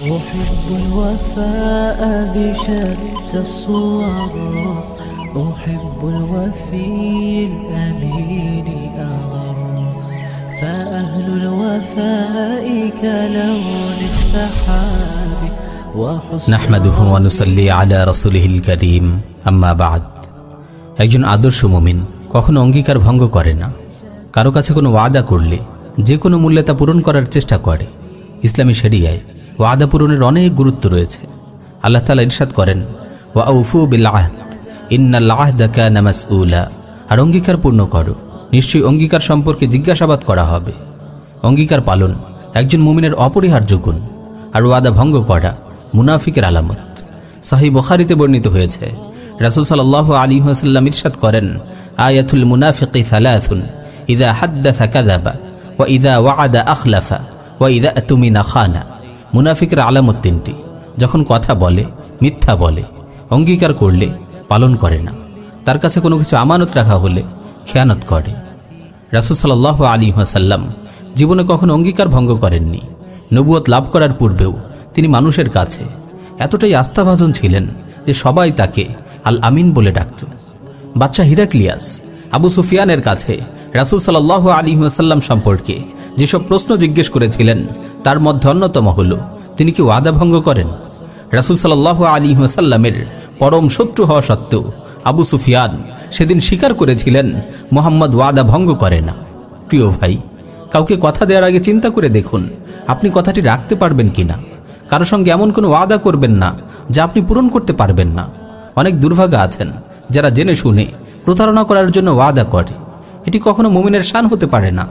أحب الوفاء بشتى الصور أحب الوفي الأمين الأغر فأهل الوفاء كلون السحاب وحسن নাহমাদুহু ওয়ানুসাল্লি আলা রাসূলিহিল কারীম আম্মা বাদ একজন আদর্শ মুমিন কখনো অঙ্গীকার ভঙ্গ করে না কারো কাছে কোনো ওয়াদা করলে যে কোনো মূল্যে তা পূরণ করার চেষ্টা করে ইসলামী শরিয়ায় ওয়াদা পূরণের অনেক গুরুত্ব রয়েছে। আল্লাহ তালা ইরশাদ করেন ওয়া মাসউলা। আর অঙ্গীকার পূর্ণ করো। নিশ্চয়ই অঙ্গীকার সম্পর্কে জিজ্ঞাসাবাদ করা হবে। অঙ্গীকার পালন একজন মুমিনের অপরিহার্য গুণ। আর ওয়াদা ভঙ্গ করা মুনাফিকের আলামত। সাহি বখারিতে বর্ণিত হয়েছে, রাসুল সাল্লাহ আলী হাসাল্লাম ইরশাদ করেন, আয়াতুল মুনাফিকি সালাথুন, ইদা হাদ্দাথা কাদাবা ওয়া ইদা ওয়াদা আখলাফা, ওয়া ইদা তুমিনা খানা। মুনাফিকের আলামত তিনটি। যখন কথা বলে, মিথ্যা বলে, অঙ্গীকার করলে পালন করে না। তার কাছে কোনো কিছু আমানত রাখা হলে খেয়ানত করে। রাসুল সাল্লাহ আলী হাসাল্লাম জীবনে কখনো অঙ্গীকার ভঙ্গ করেননি। নবুয়ত লাভ করার পূর্বেও তিনি মানুষের কাছে এতটাই আস্থাভাজন ছিলেন যে সবাই তাকে আল আমিন বলে ডাকত। বাচ্চা হিরাক্লিয়াস আবু সুফিয়ানের কাছে রাসুল সাল্লাহ আলী আসাল্লাম সম্পর্কে যেসব প্রশ্ন জিজ্ঞেস করেছিলেন, তার মধ্যে অন্যতম হল, তিনি কি ওয়াদা ভঙ্গ করেন? রাসুল সাল্লাহ আলী আসাল্লামের পরম শত্রু হওয়া সত্ত্বেও আবু সুফিয়ান সেদিন স্বীকার করেছিলেন, মোহাম্মদ ওয়াদা ভঙ্গ করে না। প্রিয় ভাই, কাউকে কথা দেওয়ার আগে চিন্তা করে দেখুন, আপনি কথাটি রাখতে পারবেন কিনা? কারও সঙ্গে এমন কোনো ওয়াদা করবেন না, যা আপনি পূরণ করতে পারবেন না। অনেক দুর্ভাগা আছেন, যারা জেনে শুনে প্রতারণা করার জন্য ওয়াদা করে। এটি কখনো মুমিনের শান হতে পারে না।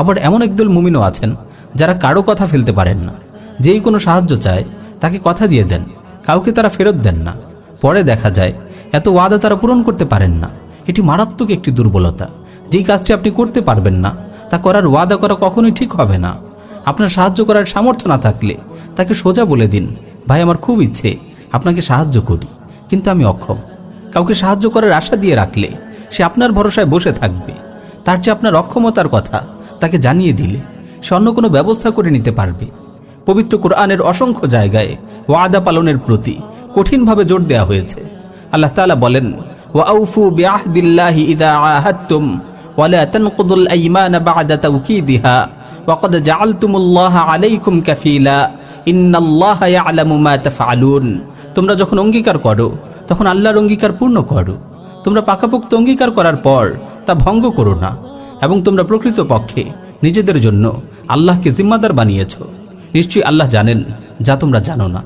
আবার এমন একদল মুমিনও আছেন যারা কারও কথা ফেলতে পারেন না। যেই কোনো সাহায্য চায়, তাকে কথা দিয়ে দেন, কাউকে তারা ফেরত দেন না। পরে দেখা যায়, এত ওয়াদা তারা পূরণ করতে পারেন না। এটি মারাত্মক একটি দুর্বলতা। যেই কাজটি আপনি করতে পারবেন না, তা করার ওয়াদা করা কখনোই ঠিক হবে না। আপনার সাহায্য করার সামর্থ্য না থাকলে তাকে সোজা বলে দিন, ভাই, আমার খুব ইচ্ছে, আপনাকে সাহায্য করি। কিন্তু আমি অক্ষম। কাউকে সাহায্য করার আশা দিয়ে রাখলে সে আপনার ভরসায় বসে থাকবে। তার চেয়ে আপনার অক্ষমতার কথা তাকে জানিয়ে দিলে, সে অন্য কোনো ব্যবস্থা করে নিতে পারবে। পবিত্র কোরআনের অসংখ্য জায়গায় ওয়াদা পালনের প্রতি কঠিনভাবে জোর দেওয়া হয়েছে। আল্লাহ তালা বলেন তোমরা যখন অঙ্গীকার করো, তখন আল্লাহর অঙ্গীকার পূর্ণ করো। তোমরা পাকাপোক্ত অঙ্গীকার করার পর তা ভঙ্গ করো না। এবং তোমরা প্রকৃত পক্ষে নিজেদের জন্য আল্লাহকে জিম্মাদার বানিয়েছ। নিশ্চয়ই আল্লাহ জানেন যা তোমরা জানো না।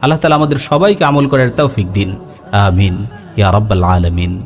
আল্লাহ তালা আমাদের সবাইকে আমল করার তৌফিক দিন। আমিন। ইয়া রব্বাল আলমিন।